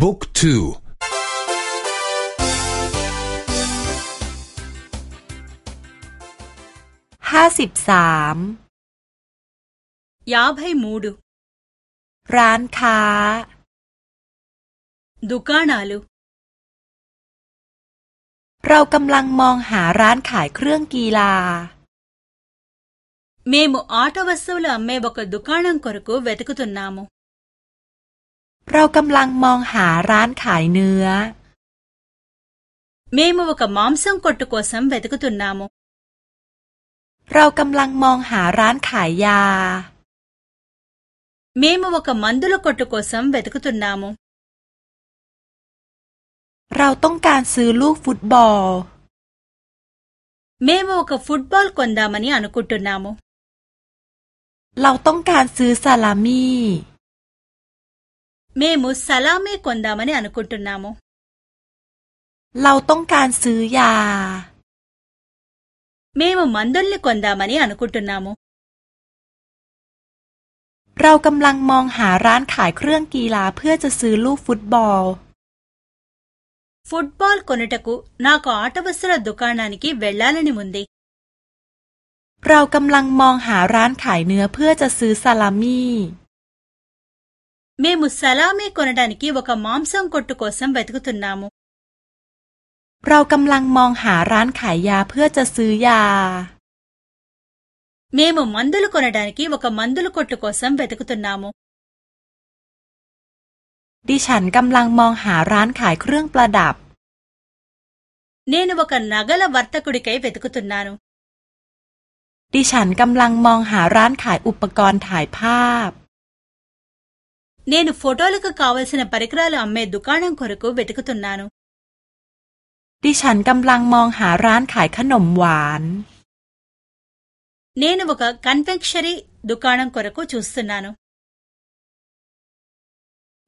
บุ๊กทูห้าสิบสาม ยาบให้มูด ร้านค้าดุกานาลูเรากำลังมองหาร้านขายเครื่องกีฬา เมมు ఆట వస్తువులు บ మ ก మ ే ఒక ద ు క ร ణ ం కొరకు వ ె త น క ుุుเรากำลังมองหาร้านขายเนื้อ เมมวกับมอมซึ่งกดตัวสมเวตะกตุนนามเรากำลังมองหาร้านขายยา เมมวกับมันดุลกดตัวสมเวตะกตุนนามเราต้องการซื้อลูกฟุตบอล เมมวกับฟุตบอลกันดามันียานกุตุนนามเราต้องการซื้อซาลามี่ మేము సలామే కొందామని అనుకుంటున్నాము เราต้องการซื้อยา మేము మందుల్ని కొందామని అనుకుంటున్నాము เรากำลังมองหาร้านขายเครื่องกีฬาเพื่อจะซื้อลูกฟุตบอล ฟุตบอลคน కొనుటకు న ాาు ఆట వస్తువుల ద ు క ా ణ ాนి క ి వ ె ళ ్ ల ా ల న น ఉ ంเรากำลังมองหาร้านขายเนื้อเพื่อจะซื้อซาลามี మ ม మ ుลามีคนొ న นా న ి క ి ఒక మాంసం క งก్ตు క ోสัมె త ు క ు త ు న ్ న ా మ ుเรากำลังมองหาร้านขายยาเพื่อจะซื้อยาเมื่อมันดุลคนใดนี่ว่ากับมันดุลกดตุกอสัมเบตุกตุนนามดิฉันกำลังมองหาร้านขายเครื่องประดับเนนว่ากันนากลวัตตะกุริกัยเวทกุตุนนานุดิฉันกำลังมองหาร้านขายอุปกรณ์ถ่ายภาพน నేను ఫ ో้ో ల క ు కావలసిన పరికరాలు అమ్మే ดูการังొ ర รుกูเు క กุตุนนานుดิฉันกำลังมองหาร้านขายขนมหวานเนนุอกกะคันเฟคชันรีดูการังกรกูชูสตุนนานุ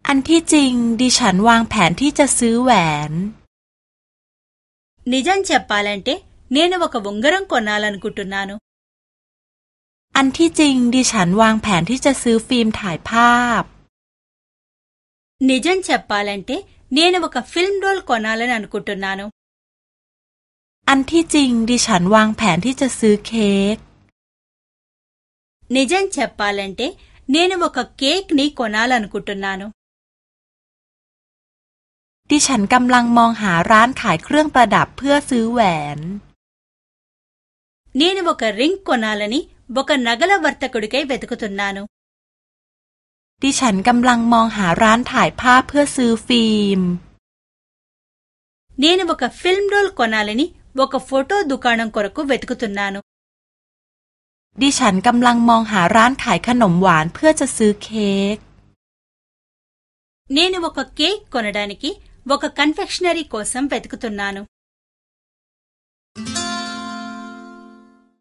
อันที่จริงดิฉันวางแผนที่จะซื้อแหวนนิจันเชปาลันเตเนนุวกับวงกรังกอน่าลันกุตุนานุอันที่จริงดิฉันวางแผนที่จะซื้อฟิล์มถ่ายภาพ నిజం นเ ప ్ ప ా ల ం ట ే నేను ఒక ఫిల్మ్ రోల్ క ొ న ా ల న า అ ันนัం ట ు న ్นานుอันที่จริงดิฉันวางแผนที่จะซื้อเค้กนีจันเชปพาลันเตเนี่ยนวกับเค้กนี้คนาลันกุตุนานุดิฉันกำลังมองหาร้านขายเครื่องประดับเพื่อซื้อแหวนเนนวกับริงคนาลันนี่บกับนักเลวัตถุกุดเกยเวทกุตุนานุดิฉันกำลังมองหาร้านถ่ายภาพเพื่อซื้อฟิล์มเนี่ยนะฟิล์มโรลก่อนาเลรนี่บอกกับฟอโต้ดูการั่งกรักุเวทกุตุนนานุดิฉันกำลังมองหาร้านขายขนมหวานเพื่อจะซื้อเค้กเนี่ยนบอกกเค้กก่อนอนไรนี่บอกกับคอนเฟคชันนารีโคสัมเวทกุตุนนานุ